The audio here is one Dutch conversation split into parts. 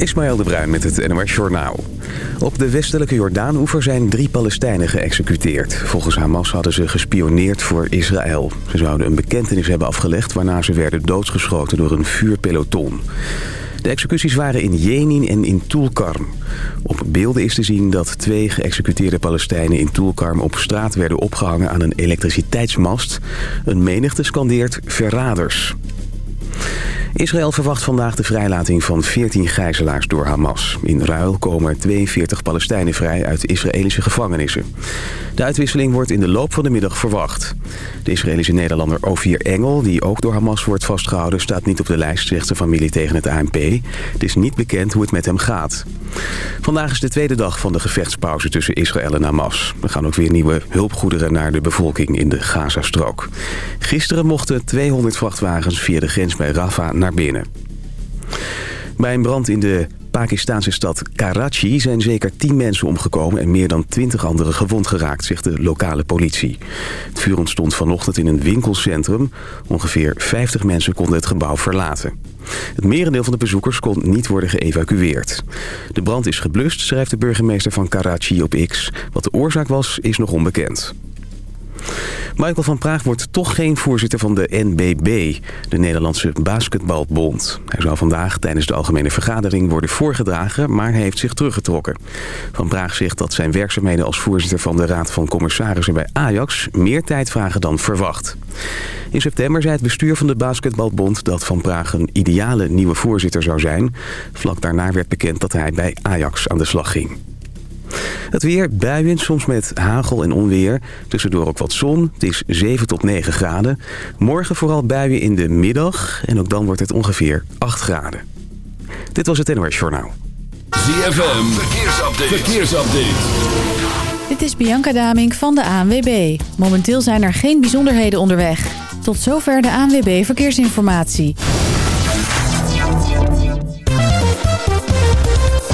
Ismaël de Bruin met het NOS Journaal. Op de westelijke Jordaan-oever zijn drie Palestijnen geëxecuteerd. Volgens Hamas hadden ze gespioneerd voor Israël. Ze zouden een bekentenis hebben afgelegd... waarna ze werden doodgeschoten door een vuurpeloton. De executies waren in Jenin en in Tulkarm. Op beelden is te zien dat twee geëxecuteerde Palestijnen in Tulkarm op straat werden opgehangen aan een elektriciteitsmast. Een menigte scandeert verraders. Israël verwacht vandaag de vrijlating van 14 gijzelaars door Hamas. In ruil komen 42 Palestijnen vrij uit Israëlische gevangenissen. De uitwisseling wordt in de loop van de middag verwacht. De Israëlische Nederlander Ovier Engel, die ook door Hamas wordt vastgehouden... staat niet op de lijst, zegt zijn familie tegen het ANP. Het is niet bekend hoe het met hem gaat. Vandaag is de tweede dag van de gevechtspauze tussen Israël en Hamas. Er gaan ook weer nieuwe hulpgoederen naar de bevolking in de Gazastrook. Gisteren mochten 200 vrachtwagens via de grens bij Rafah naar binnen. Bij een brand in de Pakistanse stad Karachi zijn zeker 10 mensen omgekomen en meer dan 20 anderen gewond geraakt, zegt de lokale politie. Het vuur ontstond vanochtend in een winkelcentrum. Ongeveer 50 mensen konden het gebouw verlaten. Het merendeel van de bezoekers kon niet worden geëvacueerd. De brand is geblust, schrijft de burgemeester van Karachi op X. Wat de oorzaak was, is nog onbekend. Michael van Praag wordt toch geen voorzitter van de NBB, de Nederlandse Basketbalbond. Hij zou vandaag tijdens de algemene vergadering worden voorgedragen, maar hij heeft zich teruggetrokken. Van Praag zegt dat zijn werkzaamheden als voorzitter van de Raad van Commissarissen bij Ajax meer tijd vragen dan verwacht. In september zei het bestuur van de Basketbalbond dat Van Praag een ideale nieuwe voorzitter zou zijn. Vlak daarna werd bekend dat hij bij Ajax aan de slag ging. Het weer, buien, soms met hagel en onweer. Tussendoor ook wat zon. Het is 7 tot 9 graden. Morgen vooral buien in de middag. En ook dan wordt het ongeveer 8 graden. Dit was het NOS Journaal. ZFM, verkeersupdate. verkeersupdate. Dit is Bianca Damink van de ANWB. Momenteel zijn er geen bijzonderheden onderweg. Tot zover de ANWB Verkeersinformatie.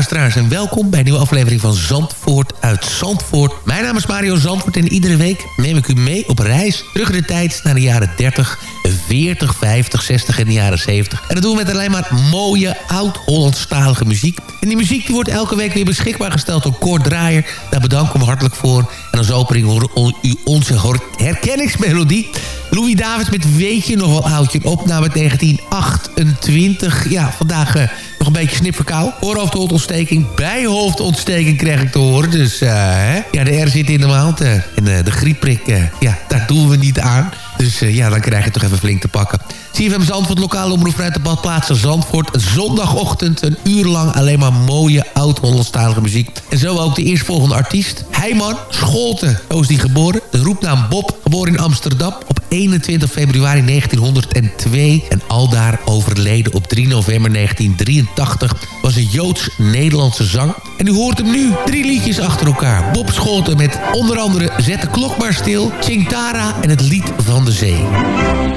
Luisteraars en welkom bij een nieuwe aflevering van Zandvoort uit Zandvoort. Mijn naam is Mario Zandvoort en iedere week neem ik u mee op reis terug in de tijd naar de jaren 30, 40, 50, 60 en de jaren 70. En dat doen we met alleen maar mooie oud-Hollandstalige muziek. En die muziek die wordt elke week weer beschikbaar gesteld door Kort Draaier. Daar bedanken we hartelijk voor. En als opening horen u onze herkenningsmelodie. Louis Davids met Weet je nog wel oudje? Een opname uit 1928. Ja, vandaag eh, een beetje snipverkou. Oorhoofdontsteking, bijhoofdontsteking krijg ik te horen. Dus eh, hè? ja, de R zit in de maand. en eh, de griepprik, eh, ja, daar doen we niet aan. Dus eh, ja, dan krijg je toch even flink te pakken. CFM Zandvoort, lokale omroep vanuit de badplaatsen Zandvoort. Zondagochtend, een uur lang alleen maar mooie oud-Hollandstalige muziek. En zo ook de eerstvolgende artiest. Heiman Scholten, zo is die geboren. De roepnaam Bob, geboren in Amsterdam op 21 februari 1902. En aldaar overleden op 3 november 1983. Was een Joods-Nederlandse zang. En u hoort hem nu, drie liedjes achter elkaar. Bob Scholten met onder andere Zet de klok maar stil, Chingtara en het lied van de zee.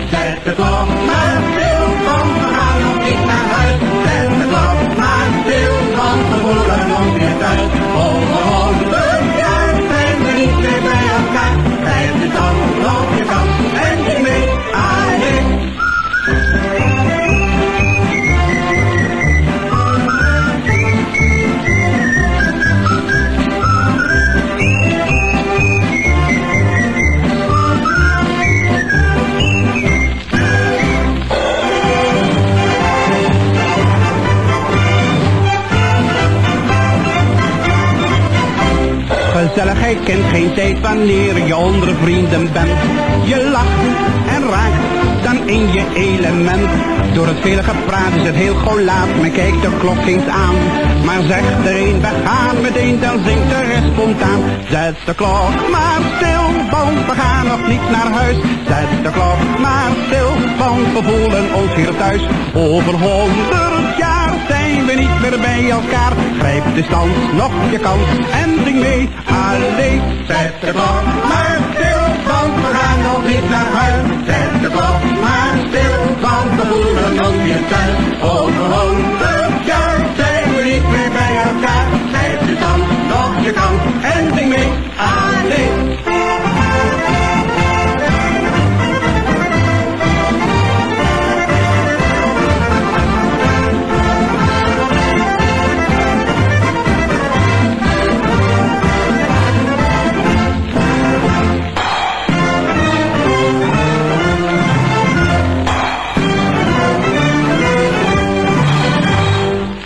Zet de klok maar stil, nog naar huis. Zet de klok maar stil. Tijd wanneer je onder vrienden bent. Je lacht en raakt dan in je element. Door het vele gepraat is het heel gauw laat, men kijkt de klok eens aan. Maar zegt er een, we gaan meteen, dan zingt de rest spontaan. Zet de klok maar stil, want we gaan nog niet naar huis. Zet de klok maar stil, want we voelen ons hier thuis. Over honderd jaar zijn we niet meer bij elkaar. Grijp de stand, nog je kans en zing mee. Allee, zet de klok maar stil, want we gaan nog niet naar huis. Zet de klok maar stil, want we voelen ons hier thuis. Over honderd jaar zijn we niet meer bij elkaar. Grijp de stand, nog je kans en zing mee. Allee.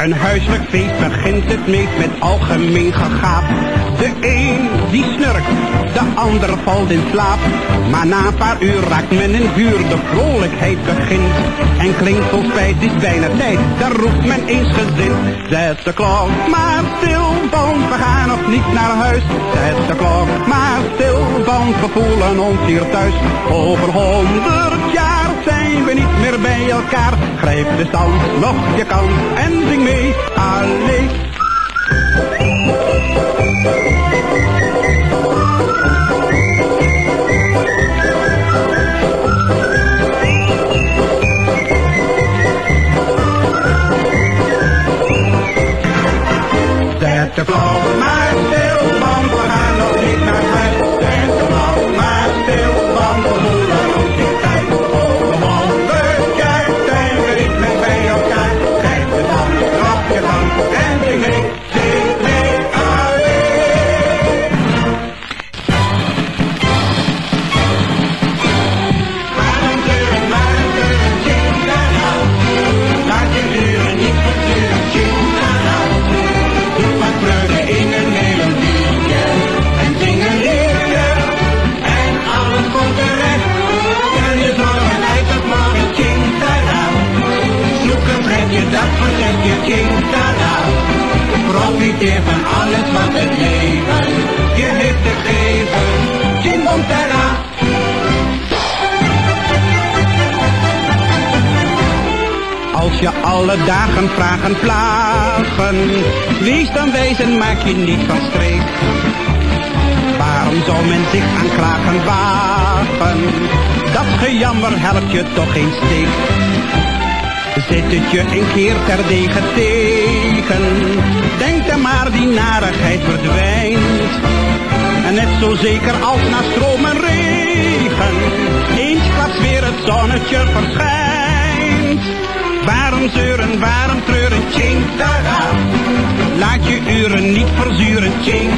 Een huiselijk feest begint het meest met algemeen gegaap. De een die snurkt, de ander valt in slaap. Maar na een paar uur raakt men in vuur, de vrolijkheid begint. En klinkt vol spijt, is bijna tijd, daar roept men eens gezin. Zet de klok maar stil, want we gaan nog niet naar huis. Zet de klok maar stil, want we voelen ons hier thuis. Over honderd jaar zijn we niet meer bij elkaar. Grijp de stand, nog je kans en zing mee. Allee. Zet de klok maar het leven je heeft te geven, bom tada. Als je alle dagen vragen plagen, wees dan wijs en maak je niet van streek. Waarom zou men zich aan klagen wagen? Dat gejammer helpt je toch geen steek. Zit het je een keer terdege tegen, denk dan maar die narigheid verdwijnt. En net zo zeker als na stroom en regen, eensklaps weer het zonnetje verschijnt. Waarom zeuren, waarom treuren, tada. Laat je uren niet verzuren,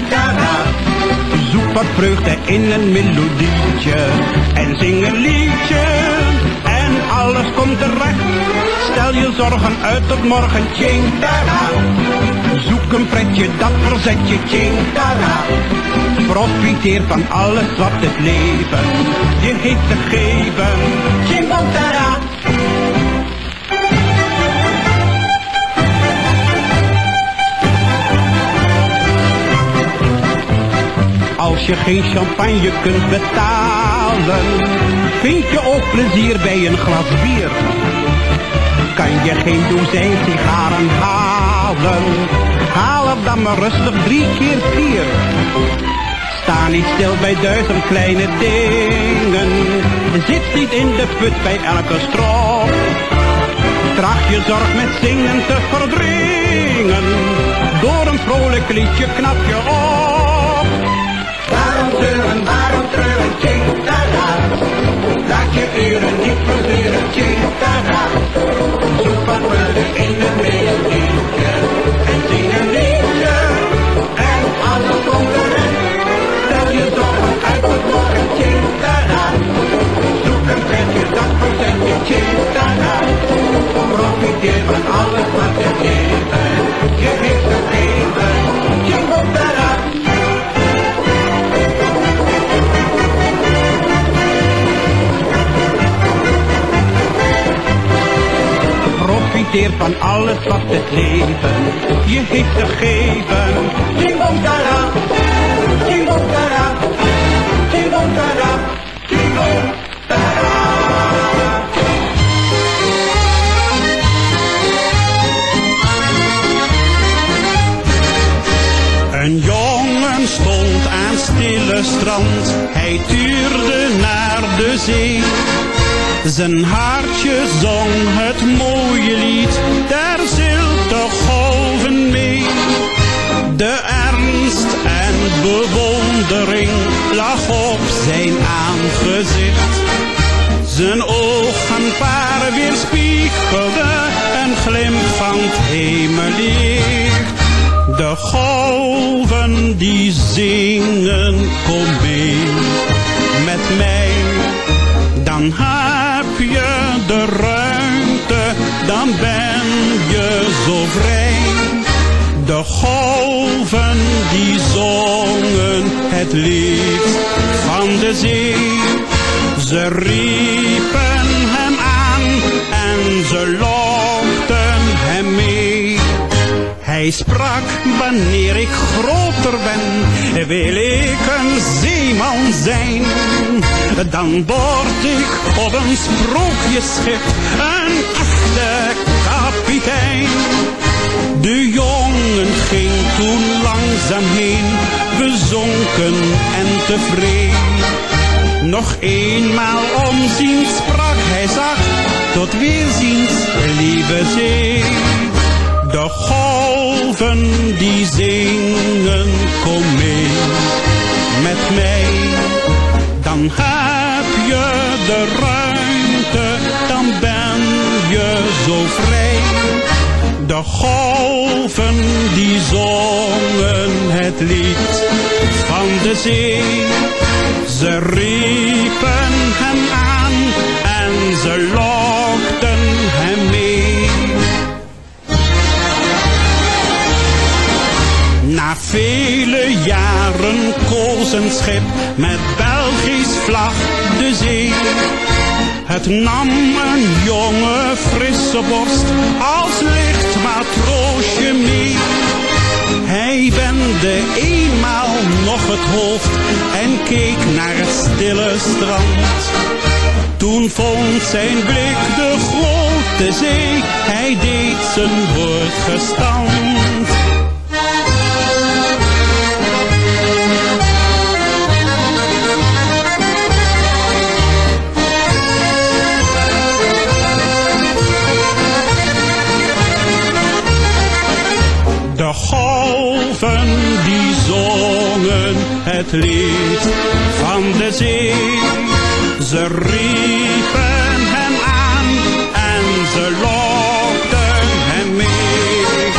tada. Zoek wat vreugde in een melodietje en zing een liedje alles komt terecht. Stel je zorgen uit tot morgen, tada. Zoek een pretje, dat verzet je, tada. Profiteer van alles wat het leven je heeft te geven, tjing Als je geen champagne kunt betalen, vind je ook plezier bij een glas bier. Kan je geen dozijn sigaren halen, haal er dan maar rustig drie keer vier. Sta niet stil bij duizend kleine dingen, zit niet in de put bij elke strop. Tracht je zorg met zingen te verdringen, door een vrolijk liedje knap je op. Waarom zeuren, waarom treuren, tada. Laat je uren niet verzuren, ching tada. Zoek wat vreugde in een melodietje en zing een liedje en alles komt terecht. Stel je zorgen uit tot morgen, tada. Zoek een pretje, dat verzet je, ching tada. Profiteer van alles wat je leven je profiteert van alles wat het leven je heeft te geven. Chimbomkara, chimbomkara, chimbomkara, chimbomkara. Een jongen stond aan stille strand, hij tuurde naar de zee. Zijn hartje zong het mooi lied, daar zilte golven mee. De ernst en bewondering lag op zijn aangezicht. Zijn ogen paar weerspiegelden een glimp van het hemellicht. De golven die zingen, kom mee met mij. Dan heb je de ruimte, dan ben De golven die zongen het lied van de zee. Ze riepen hem aan en ze lokten hem mee. Hij sprak, wanneer ik groter ben, wil ik een zeeman zijn. Dan word ik op een sprookjesschip een De jongen ging toen langzaam heen, bezonken en tevreden. Nog eenmaal omzien sprak hij zacht, tot weerziens, lieve zee. De golven die zingen, kom mee met mij. Dan heb je de ruimte, dan ben je zo vrij. De golven die zongen het lied van de zee. Ze riepen hem aan en ze lokten hem mee. Na vele jaren koos een schip met Belgisch vlag de zee. Het nam een jonge frisse borst als licht matroosje mee. Hij wendde eenmaal nog het hoofd en keek naar het stille strand. Toen vond zijn blik de grote zee, hij deed zijn woord gestand. Het lied van de zee. Ze riepen hem aan en ze lokten hem mee.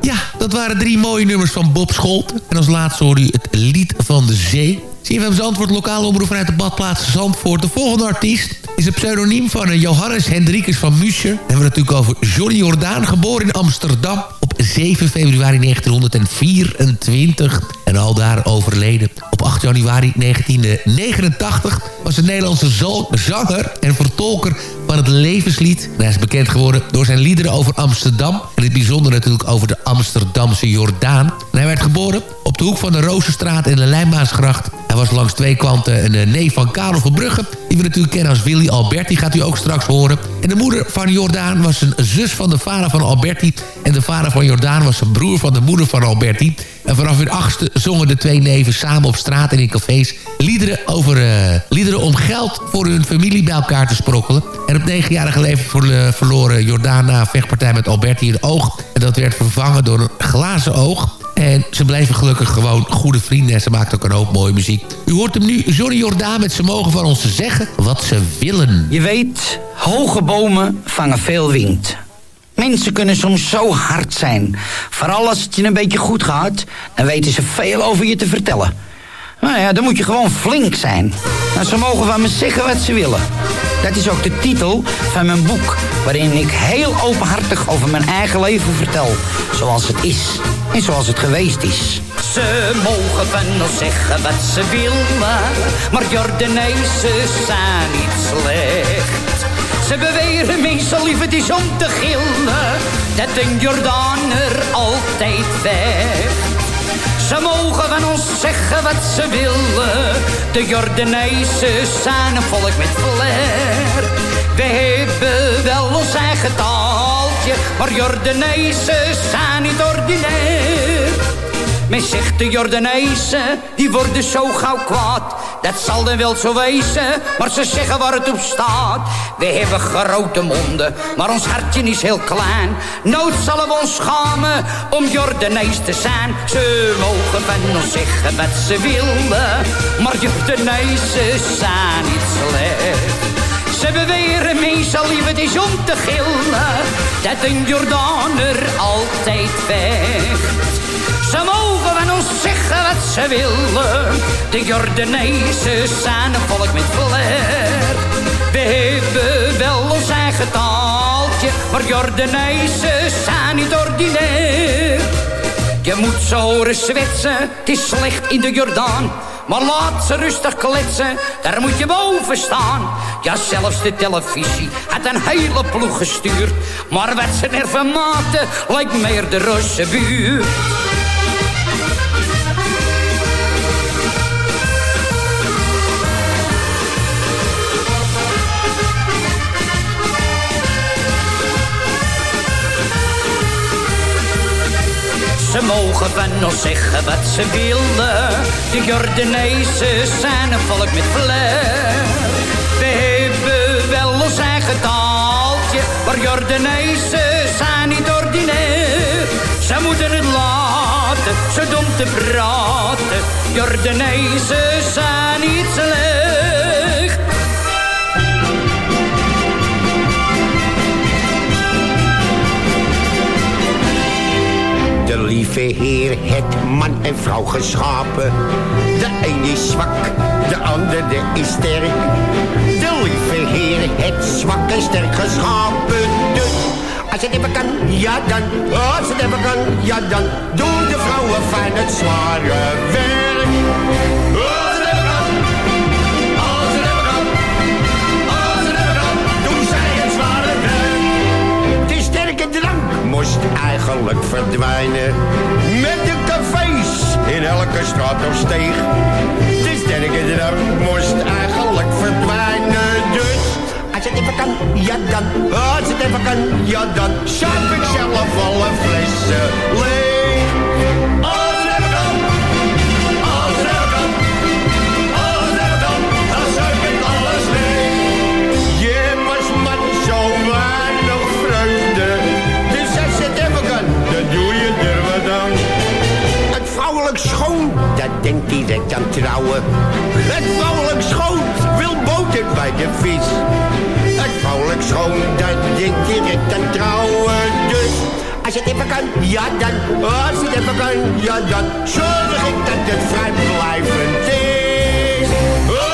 Ja, dat waren drie mooie nummers van Bob Scholten. En als laatste hoorde u het lied van de zee. CFM Zandvoort, lokale omroep vanuit de badplaats Zandvoort. De volgende artiest is een pseudoniem van eh, Johannes Hendrikus van Muscher. Dan hebben we het natuurlijk over Johnny Jordaan, geboren in Amsterdam op 7 februari 1924 en al daar overleden. Op 8 januari 1989 was een Nederlandse zanger en vertolker van het levenslied. En hij is bekend geworden door zijn liederen over Amsterdam. Het bijzonder natuurlijk over de Amsterdamse Jordaan. Hij werd geboren op de hoek van de Rozenstraat en de Lijnbaansgracht. Hij was langs twee kanten een eh, neef van Karel Verbrugge... die we natuurlijk kennen als Willy Alberti, gaat u ook straks horen. En de moeder van Jordaan was een zus van de vader van Alberti... en de vader van Jordaan was een broer van de moeder van Alberti. En vanaf hun achtste zongen de twee neven samen op straat en in cafés... liederen, over, eh, liederen om geld voor hun familie bij elkaar te sprokkelen. En op negenjarige verlo- verloren Jordaan na vechtpartij met Alberti een oog. En dat werd vervangen door een glazen oog... En ze bleven gelukkig gewoon goede vrienden en ze maakten ook een hoop mooie muziek. U hoort hem nu, Johnny Jordaan, met ze mogen van ons zeggen wat ze willen. Je weet, hoge bomen vangen veel wind. Mensen kunnen soms zo hard zijn. Vooral als het je een beetje goed gaat, dan weten ze veel over je te vertellen. Nou ja, dan moet je gewoon flink zijn. Nou, ze mogen van me zeggen wat ze willen. Dat is ook de titel van mijn boek, waarin ik heel openhartig over mijn eigen leven vertel. Zoals het is en zoals het geweest is. Ze mogen van ons zeggen wat ze willen, maar Jordanezen zijn niet slecht. Ze beweren meestal lief het is om te gillen, dat een Jordaner altijd vecht. Ze mogen van ons zeggen wat ze willen. De Jordanezen zijn een volk met flair. We hebben wel ons eigen taaltje. maar Jordanezen zijn niet ordinair. Men zegt de Jordanezen, die worden zo gauw kwaad. Dat zal dan wel zo wezen, maar ze zeggen waar het op staat. We hebben grote monden, maar ons hartje is heel klein. Nooit zullen we ons schamen om Jordanees te zijn. Ze mogen van ons zeggen wat ze willen, maar Jordanezen zijn niet slecht. Ze beweren meestal lief het is om te gillen Dat een Jordaner altijd vecht Ze van ons zeggen wat ze willen De Jordanezen zijn een volk met flair We hebben wel ons eigen taaltje Maar Jordanezen zijn niet ordinair je moet ze horen zwetsen, het is slecht in de Jordaan. Maar laat ze rustig kletsen, daar moet je boven staan. Ja, zelfs de televisie had een hele ploeg gestuurd. Maar wat ze nerven maakte, lijkt meer de Russe buurt. Ze mogen van ons zeggen wat ze willen. De Jordanezen zijn een volk met flair. We hebben wel ons eigen taaltje, maar Jordanezen zijn niet ordinair. Ze moeten het laten, zo dom te praten. Jordanezen zijn niet slecht. Lieve Heer het man en vrouw geschapen. De een is zwak, de andere is sterk. De lieve Heer het zwak en sterk geschapen. Dus als het even kan, ja dan. Als het even kan, ja dan. Doen de vrouwen fijn het zware werk. Eigenlijk verdwijnen. Met de cafés in elke straat of steeg. De sterke drank moest eigenlijk verdwijnen. Dus als het even kan, ja dan. Als het even kan, ja dan. Schap ik zelf alle flessen leeg. Dat denkt direct aan trouwen. Het vrouwelijk schoon wil boter bij de vis. Het vrouwelijk schoon, dat denkt direct aan trouwen. Dus als het even kan, ja dan. Als het even kan, ja dan. Zorg ik dat het vrijblijvend is.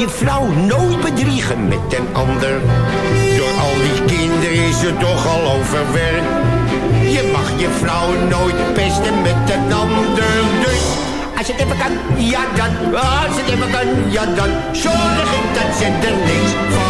Je vrouw nooit bedriegen met een ander. Door al die kinderen is ze toch al overwerk. Je mag je vrouw nooit pesten met een ander. Dus als het even kan, ja dan. Als het even kan, ja dan. Zorg ik dat ze er niks van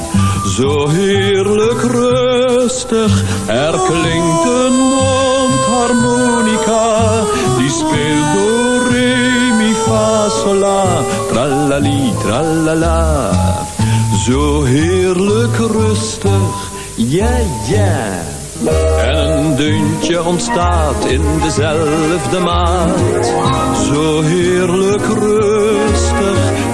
Zo heerlijk rustig, er klinkt een mondharmonica. Die speelt door re, mi, fa, sol, la, tralali, tralala. Zo heerlijk rustig, ja, ja. En een deuntje ontstaat in dezelfde maat. Zo heerlijk rustig,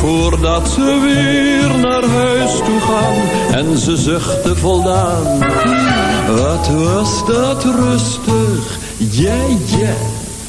Voordat ze weer naar huis toe gaan en ze zuchten voldaan. Wat was dat rustig, yeah, yeah.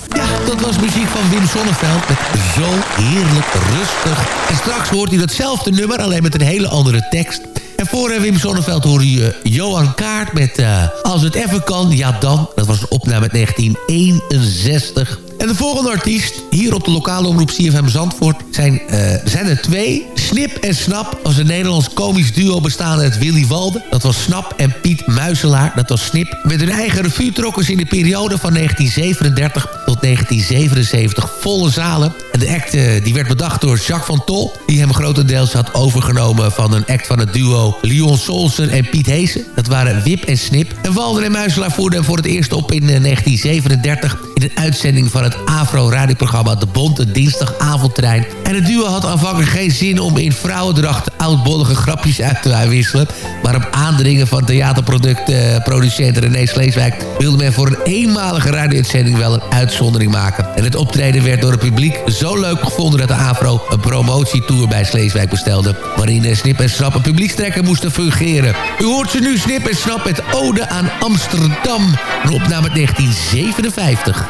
Ja, dat was muziek van Wim Sonneveld met Zo Heerlijk Rustig. En straks hoort u datzelfde nummer, alleen met een hele andere tekst. En voor eh, Wim Sonneveld hoor u uh, Johan Kaart met uh, Als het even kan, ja dan. Dat was een opname uit 1961. En de volgende artiest, hier op de lokale omroep CFM Zandvoort... zijn, uh, zijn er twee. Snip en Snap als een Nederlands komisch duo bestaande uit Willy Walde. Dat was Snap en Piet Muiselaar, dat was Snip. Met hun eigen revue trokken ze in de periode van 1937 tot 1977 volle zalen. En de act uh, die werd bedacht door Jacques van Tol... die hem grotendeels had overgenomen van een act van het duo Leon Solsen en Piet Heesen. Dat waren Wip en Snip. En Walden en Muiselaar voerden hem voor het eerst op in uh, 1937... in een uitzending van het Afro-radioprogramma De Bonte Dinsdagavondtrein. En het duo had aanvankelijk geen zin om in vrouwendracht oudbollige grapjes uit te wisselen. Maar op aandringen van theaterproducent René Sleeswijk... wilde men voor een eenmalige radio-uitzending wel een uitzondering maken. En het optreden werd door het publiek zo leuk gevonden... dat de Afro een promotietour bij Sleeswijk bestelde... waarin Snip en Snap een publiekstrekker moesten fungeren. U hoort ze nu Snip en Snap met Ode aan Amsterdam. Een opname 1957.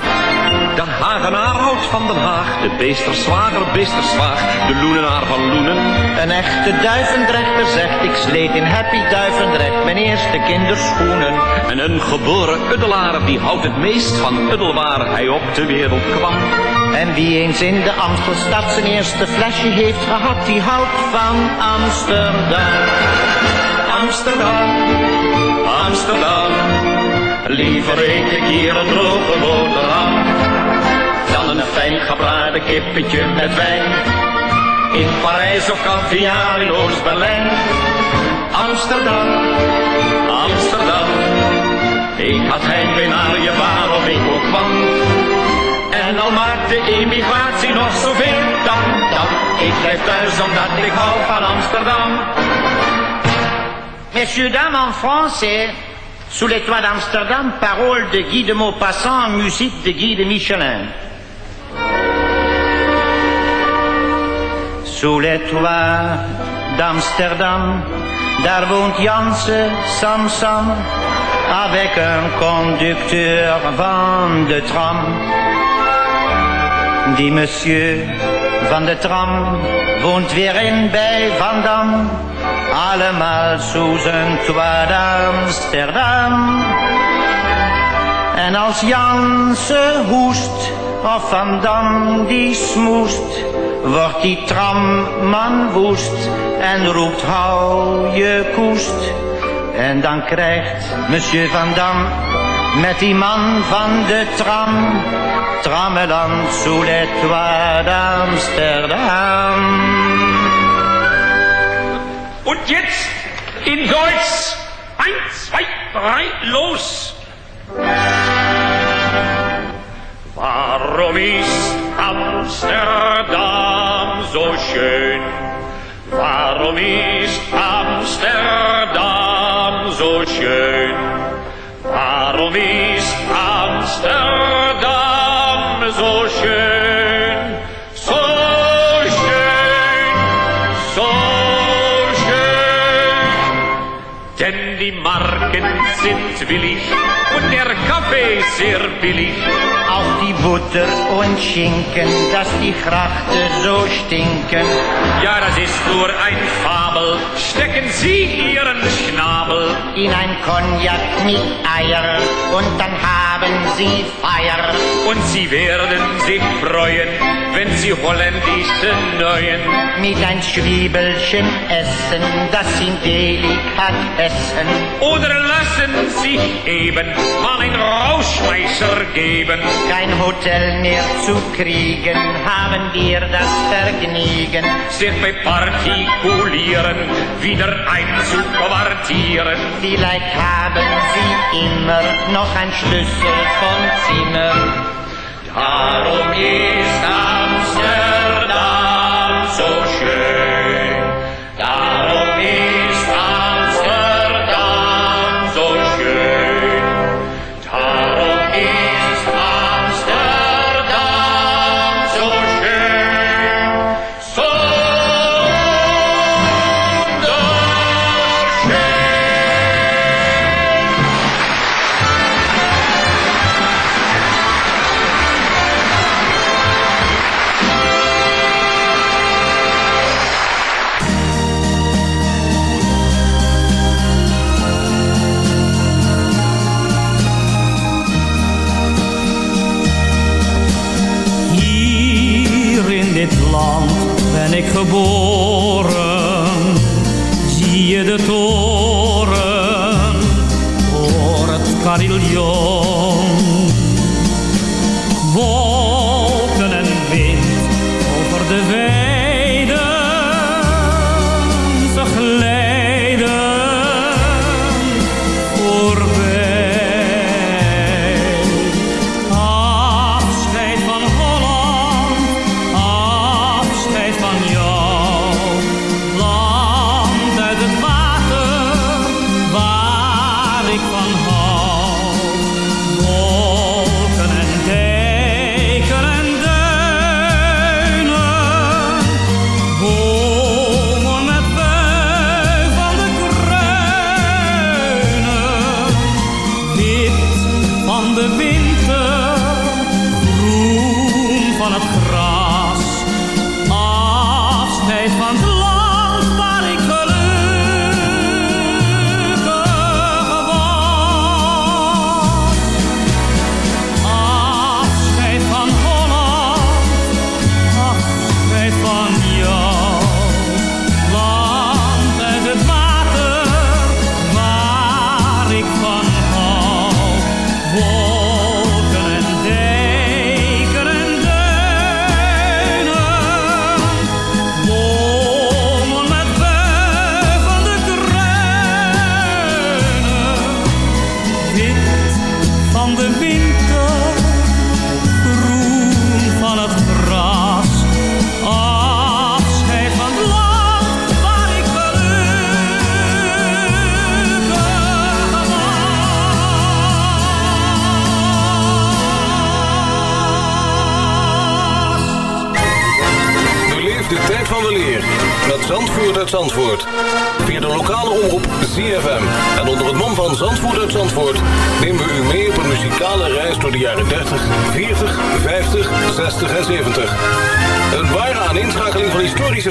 De Hagenaar houdt van Den Haag, de beesterswager beesterswaag, de loenenaar van Loenen. Een echte duivendrechter zegt, ik sleet in Happy Duivendrecht mijn eerste kinderschoenen. En een geboren uddelaar, die houdt het meest van uddelwaar hij op de wereld kwam. En wie eens in de Amstelstad zijn eerste flesje heeft gehad, die houdt van Amsterdam. Amsterdam, Amsterdam, liever eet ik hier een droge boterham dan een fijn gebraden kippetje met wijn. In Parijs of Caviar in Oost-Berlijn. Amsterdam, Amsterdam. Ik had heimwee naar je waarom ik ook kwam. En al maakt de emigratie nog zoveel dan, dan. Ik blijf thuis omdat ik hou van Amsterdam. Messieurs, dames, en français, sous les toits d'Amsterdam, paroles de Guy de Maupassant, musique de Guy de Michelin. Sous les toits d'Amsterdam, daar woont Janse Samsam, avec un conducteur van de tram. Die monsieur van de tram woont weer in bij Van Dam, allemaal sous een toit. En als Janse hoest, of Van Dam die smoest, wordt die tramman woest en roept hou je koest. En dan krijgt monsieur Van Dam met die man van de tram. Trammeland sous les toits. Und jetzt in Deutsch. Eins, zwei, drei, los. Warum ist Amsterdam so schön? Warum ist Amsterdam so schön? Warum ist Amsterdam Sehr billig. Auch die Butter und Schinken, dass die Grachten so stinken. Ja, das ist nur ein Fabel. Stecken Sie Ihren Schnabel In ein Cognac mit Eier und dann haben sie Feier. und Sie werden sich freuen, wenn Sie holländische Neuen Mit ein Zwiebelchen essen, das in Delikatessen. oder lassen sich eben mal ein Rausschmeißer geben. Kein Hotel mehr zu kriegen, haben wir das Vergnügen. Sich bei Partikulieren wieder einzuquartieren. Vielleicht haben sie immer noch ein Schlüssel vom Zimmer. Darum ist Amsterdam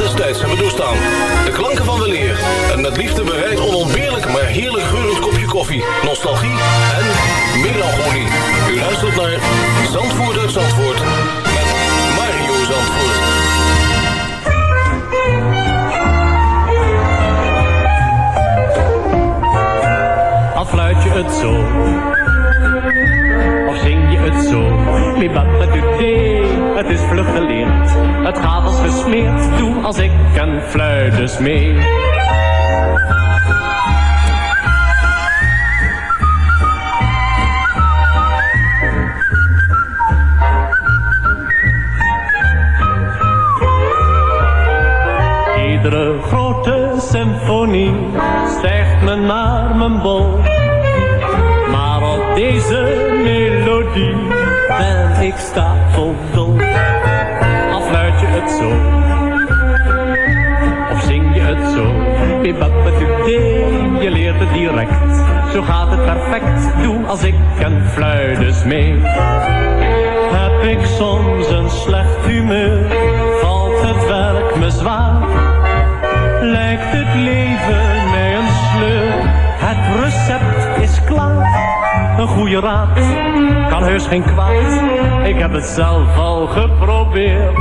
destijds hebben doorstaan. De klanken van weleer en met liefde bereid onontbeerlijk maar heerlijk geurend kopje koffie, nostalgie en melancholie. U luistert naar Zandvoort uit Zandvoort met Mario Zandvoort. Al fluit je het zo, of zing je het zo. Libatatutee, het is vlug. Het gaat als gesmeerd, doe als ik en fluit dus mee. Iedere grote symfonie stijgt me naar mijn bol. Maar op deze melodie ben ik stapeldol. Of zing je het zo. Je leert het direct. Zo gaat het perfect, doe als ik en fluit dus mee. Heb ik soms een slecht humeur, valt het werk me zwaar. Lijkt het leven mij een sleur, het recept is klaar. Een goede raad kan heus geen kwaad. Ik heb het zelf al geprobeerd,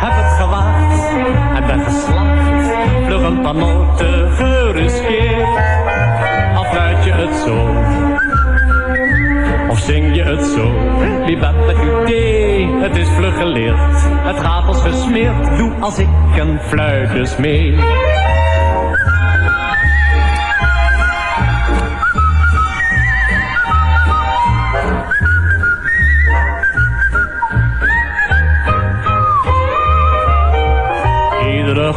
heb het gewaagd en ben geslaagd. Vlug een paar noten geriskeerd, je het zo. Of zing je het zo? Bibabadudee, het is vlug geleerd. Het gaat als gesmeerd, doe als ik een fluit dus mee.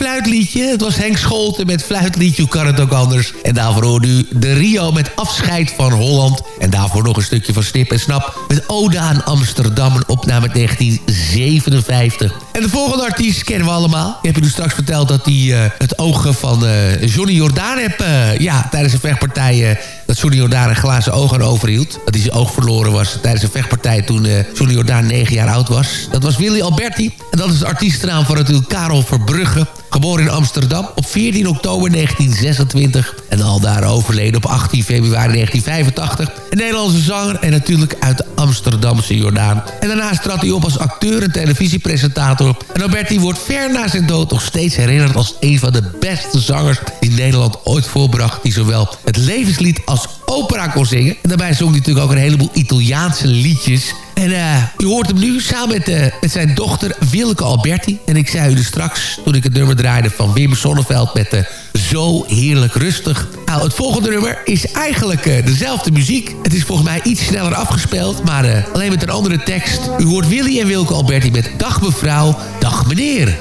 Fluitliedje. Het was Henk Scholten met fluitliedje. Hoe kan het ook anders? En daarvoor hoorde u de Rio met afscheid van Holland. En daarvoor nog een stukje van Snip en Snap. Met Ode aan Amsterdam. Een opname uit 1957. En de volgende artiest kennen we allemaal. Ik heb u straks verteld dat hij uh, het oog van uh, Johnny Jordaan heb. Uh, ja, tijdens een vechtpartij... dat Johnny Jordaan een glazen oog aan overhield. Dat hij zijn oog verloren was tijdens een vechtpartij... toen Johnny Jordaan 9 jaar oud was. Dat was Willy Alberti. En dat is de artiestennaam van natuurlijk Karel Verbrugge. Geboren in Amsterdam op 14 oktober 1926. En al daar overleden op 18 februari 1985. Een Nederlandse zanger en natuurlijk uit de Amsterdamse Jordaan. En daarnaast trad hij op als acteur en televisiepresentator. En Alberti wordt ver na zijn dood nog steeds herinnerd als een van de beste zangers die Nederland ooit voorbracht. Die zowel het levenslied als opera kon zingen. En daarbij zong hij natuurlijk ook een heleboel Italiaanse liedjes. En uh, u hoort hem nu samen met, uh, met zijn dochter Wilke Alberti. En ik zei u dus straks, toen ik het nummer draaide van Wim Sonneveld... met de Zo Heerlijk Rustig. Nou, het volgende nummer is eigenlijk uh, dezelfde muziek. Het is volgens mij iets sneller afgespeeld, maar alleen met een andere tekst. U hoort Willy en Wilke Alberti met Dag mevrouw, dag meneer.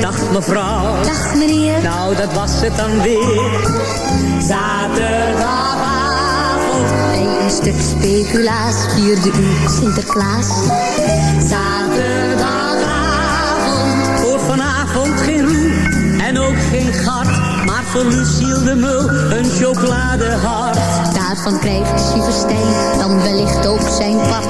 Dag mevrouw. Dag meneer. Nou, dat was het dan weer. Zaterdagavond bij een stuk speculaas vierde u Sinterklaas. Zaterdagavond, voor vanavond geen roe en ook geen gart. Maar voor Lucille de Mul een chocoladehart. Daarvan krijgt Sieverstein dan wellicht ook zijn pad.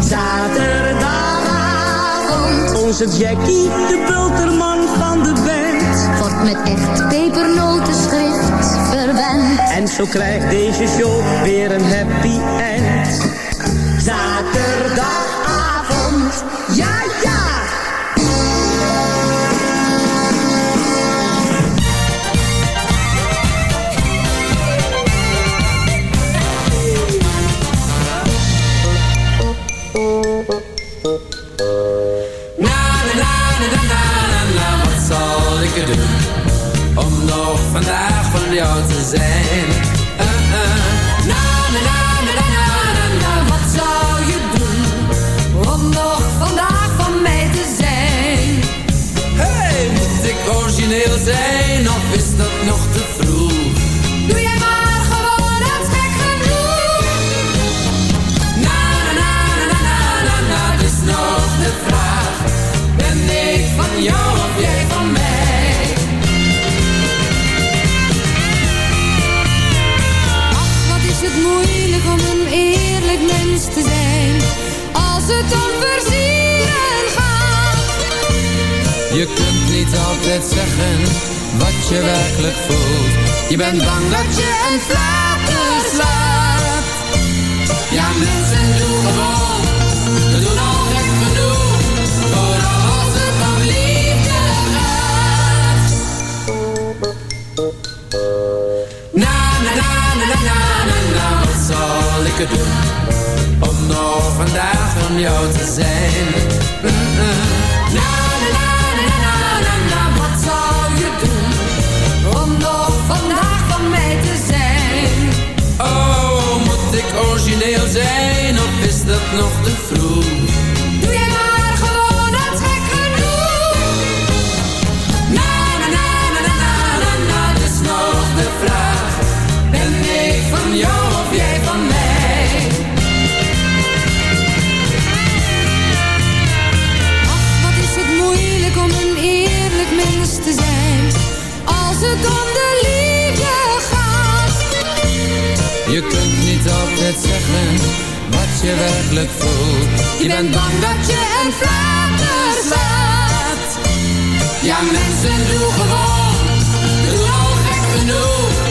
Zaterdagavond, onze Jackie, de pulterman van de band. Wordt met echt pepernoten schrift. En zo krijgt deze show weer een happy end. Zaterdag. zijn. je werkelijk voelt. Je bent bang dat je een flater slaat. Ja, mensen, doen gewoon. We doen al genoeg. voor de het om liefde. Na, na, na, na, na, na, na. Wat zal ik het doen? Om nog vandaag van jou te zijn. Na, nog de vroeg. Doe jij maar gewoon dat gek genoeg. Na na na na na na na na, is dus nog de vraag. Ben ik van jou of jij van mij? Ach, wat is het moeilijk om een eerlijk mens te zijn. Als het om de liefde gaat. Je kunt niet altijd zeggen je bent bang dat je een flater slaat. Ja, mensen, doen gewoon, doe al gek genoeg.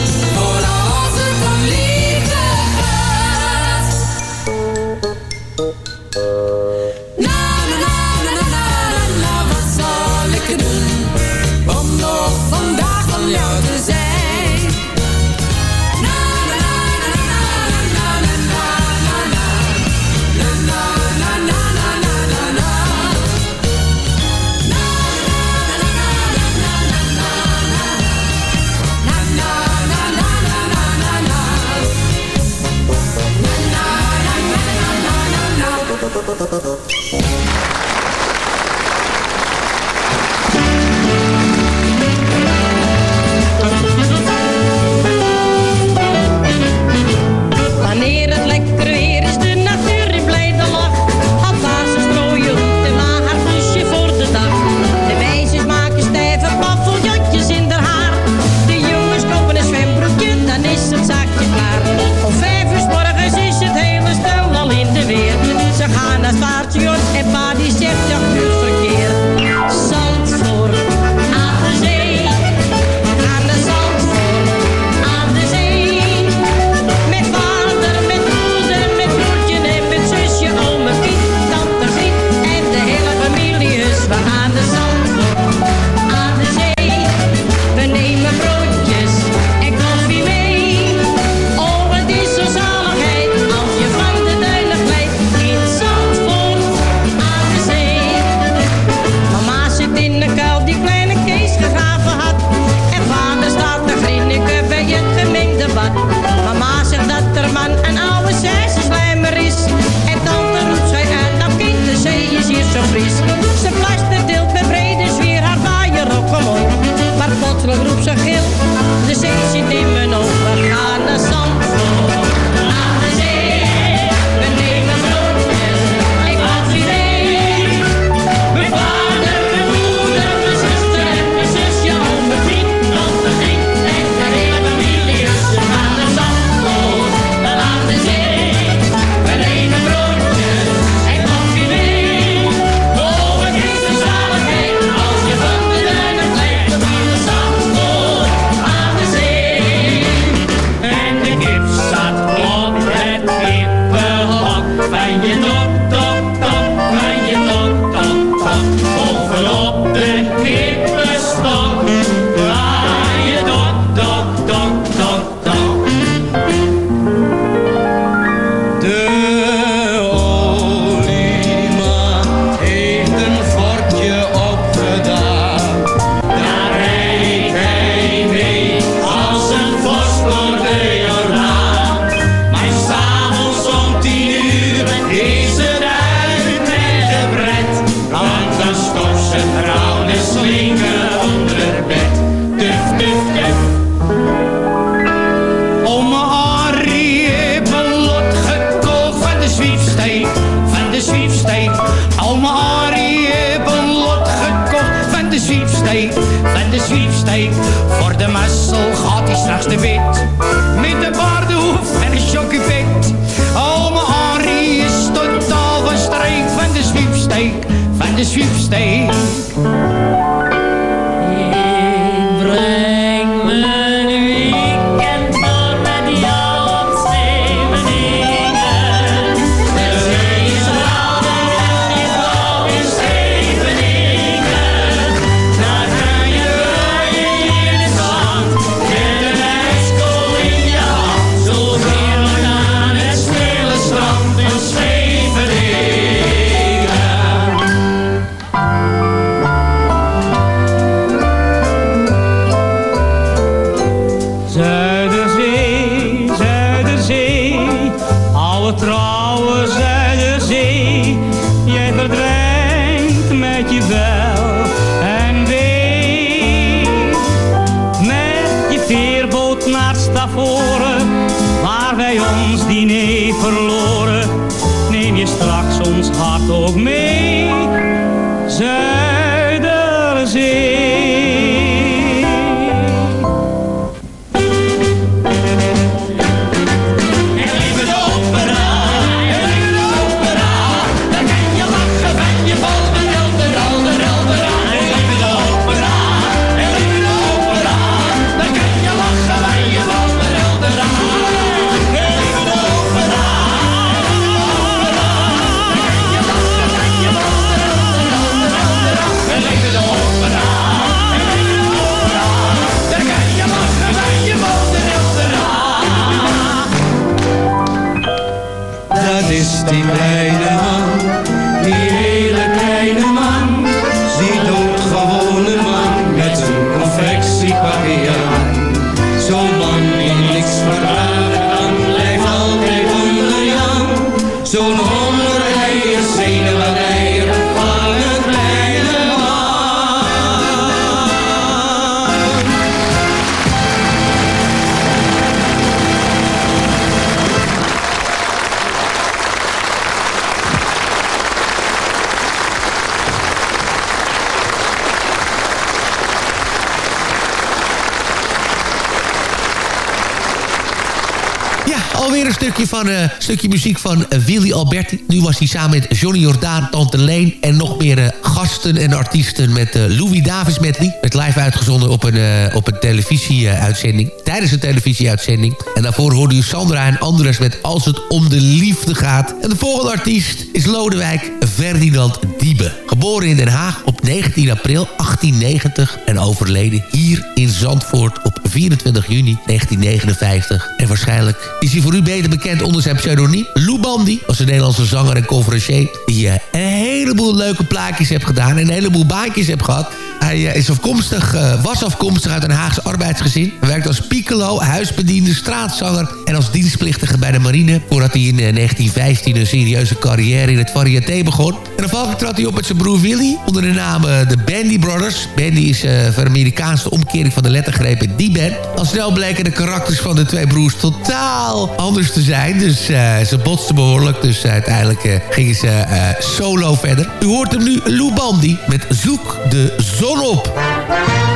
Alweer een stukje, van, eh, stukje muziek van eh, Willy Alberti. Nu was hij samen met Johnny Jordaan, Tante Leen... en nog meer eh, gasten en artiesten met Louis Davis medley. Werd live uitgezonden op een, op een televisieuitzending. Tijdens een televisieuitzending. En daarvoor hoorde u Sandra en Andres met Als het om de liefde gaat. En de volgende artiest is Lodewijk Ferdinand Diebe. Geboren in Den Haag op 19 april 1890... en overleden hier in Zandvoort op 24 juni 1959. En waarschijnlijk is hij voor u beter bekend onder zijn pseudoniem. Lou Bandy was een Nederlandse zanger en conferencier... die eh, een heleboel leuke plaatjes heeft gedaan... en een heleboel baantjes heeft gehad. Hij eh, is afkomstig, eh, was afkomstig uit een Haagse arbeidsgezin. Hij werkte als piccolo, huisbediende, straatzanger... en als dienstplichtige bij de marine... voordat hij in eh, 1915 een serieuze carrière in het variété begon. En afhankelijk trad hij op met zijn broer Willy... onder de naam eh, de Bandy Brothers. Bandy is eh, de Amerikaanse omkering van de lettergrepen die band. Al snel bleken de karakters van de twee broers totaal anders te zijn. Dus eh, ze botsten behoorlijk. Dus uiteindelijk eh, gingen ze eh, solo verder. U hoort hem nu, Lou Bandy, met Zoek de Zon op.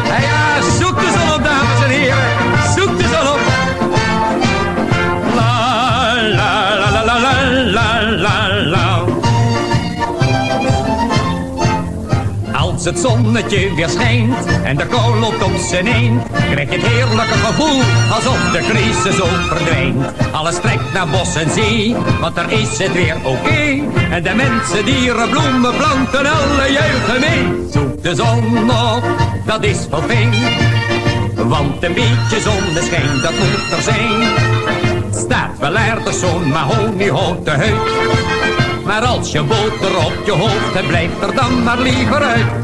Ja, ja, zoek de zon op, dames en heren. Als het zonnetje weer schijnt en de kou loopt op zijn eind, krijg je het heerlijke gevoel alsof de crisis ook verdwijnt. Alles trekt naar bos en zee, want daar is het weer oké. En de mensen, dieren, bloemen, planten, alle juichen mee. Zoek de zon op, dat is wel fijn. Want een beetje zonneschijn, dat moet er zijn. Staat wel aardig zo'n mahoniehouten huid. Maar als je boter op je hoofd hebt, blijf er dan maar liever uit.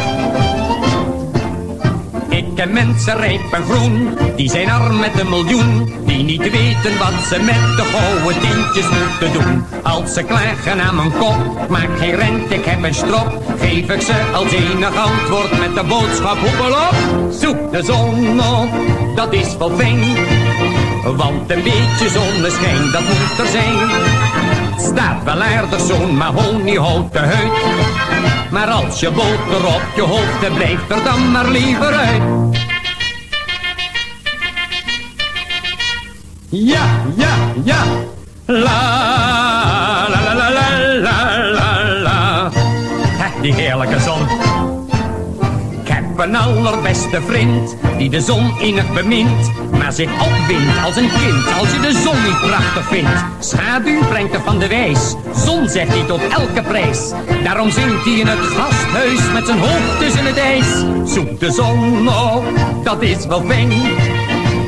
Ken mensen rijp en groen, die zijn arm met een miljoen. Die niet weten wat ze met de gouden tientjes moeten doen. Als ze klagen aan mijn kop, maak geen rent, ik heb een strop. Geef ik ze als enig antwoord met de boodschap hoepel op. Zoek de zon op, dat is wel fijn. Want een beetje zonneschijn, dat moet er zijn. Staat wel aardig zo'n mahoniehouten huid. Maar als je boter op je hoofd hebt, blijft er dan maar liever uit. Ja, ja, ja. La, la, la, la, la, la, la, Die heerlijke zon. Ik heb een allerbeste vriend, die de zon innig bemint. Maar zich opwindt als een kind, als je de zon niet prachtig vindt. Schaduw brengt er van de wijs, zon zegt hij tot elke prijs. Daarom zingt hij in het gasthuis met zijn hoofd tussen het ijs. Zoek de zon op, dat is wel fijn.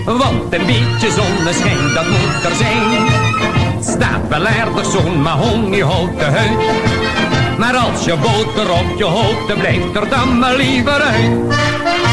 Want een beetje zonneschijn, dat moet er zijn. Staat wel aardig zo'n mahoniehouten huid. Maar als je boter op je hoofd, dan blijft er dan maar liever uit.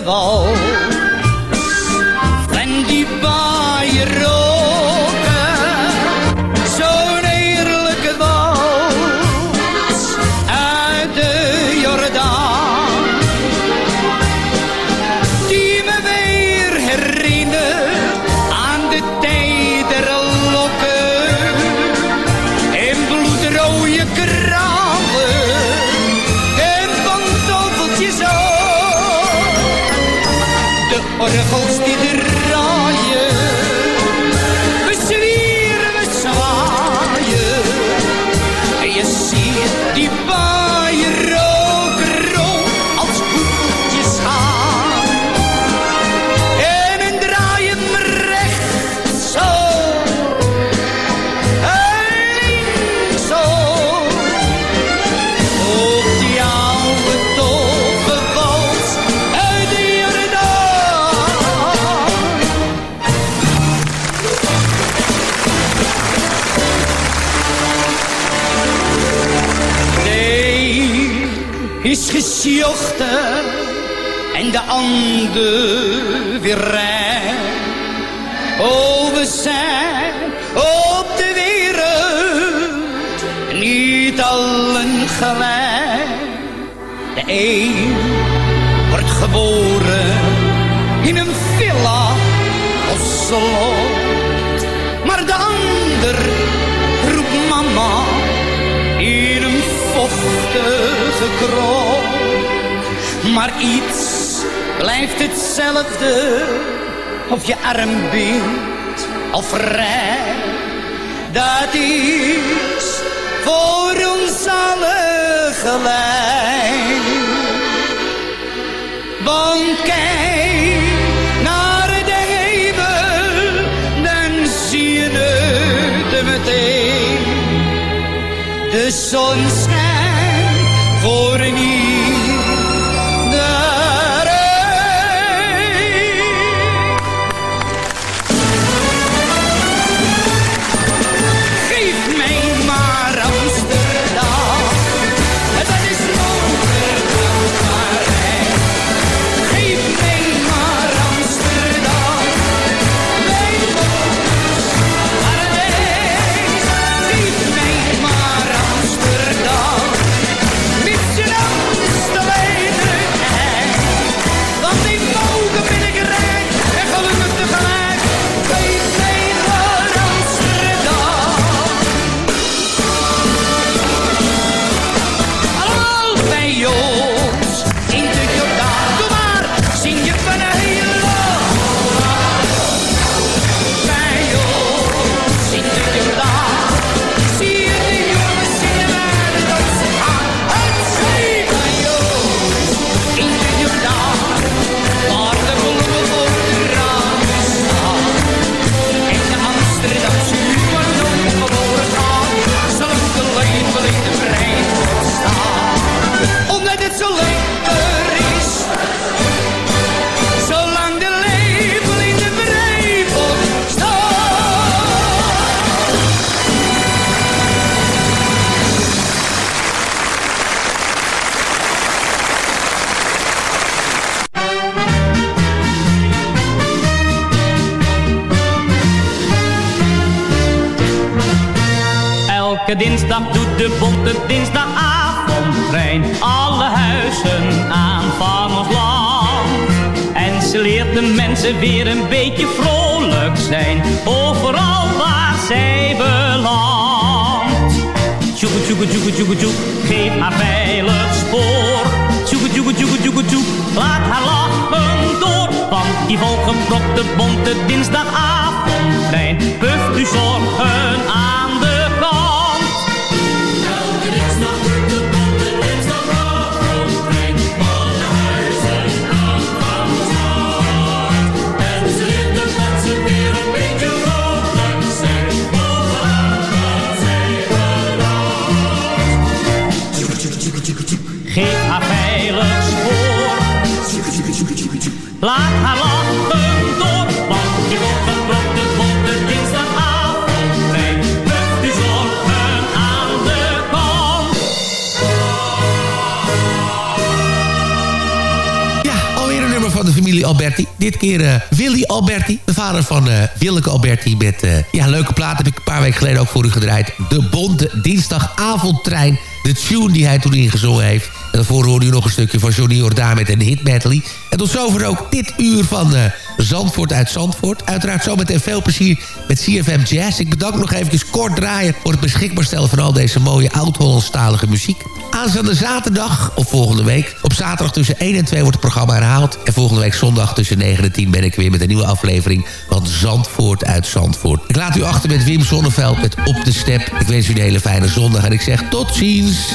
lekker wal. Is gesjochten en de ander weer rij. Oh, we zijn op de wereld niet allen gelijk. De een wordt geboren in een villa of slot. Maar de ander roept mama in een vochtige krot. Maar iets blijft hetzelfde, of je arm bent of vrij. Dat is voor ons allen gelijk. Want kijk naar de hemel, dan zie je het meteen. De zon Laat haar lachen door, want die opgebrokte bonte dinsdagavondtrein puft u zorgen aan de kant. Ja, alweer een nummer van de familie Alberti. Dit keer eh, Willy Alberti, de vader van eh Willeke Alberti. Met eh, ja, leuke plaat heb ik een paar weken geleden ook voor u gedraaid. De Bonte Dinsdagavondtrein. De tune die hij toen ingezongen heeft. En daarvoor hoorde u nog een stukje van Johnny Jordaan met een hit medley. En tot zover ook dit uur van eh, Zandvoort uit Zandvoort. Uiteraard zometeen veel plezier met CFM Jazz. Ik bedank nog eventjes kort draaien voor het beschikbaar stellen van al deze mooie oud-Hollandstalige muziek. Aanstaande zaterdag, of volgende week, op zaterdag tussen 1 en 2 wordt het programma herhaald. En volgende week zondag tussen 9 en 10 ben ik weer met een nieuwe aflevering van Zandvoort uit Zandvoort. Ik laat u achter met Wim Sonneveld met Op de Step. Ik wens u een hele fijne zondag en ik zeg tot ziens.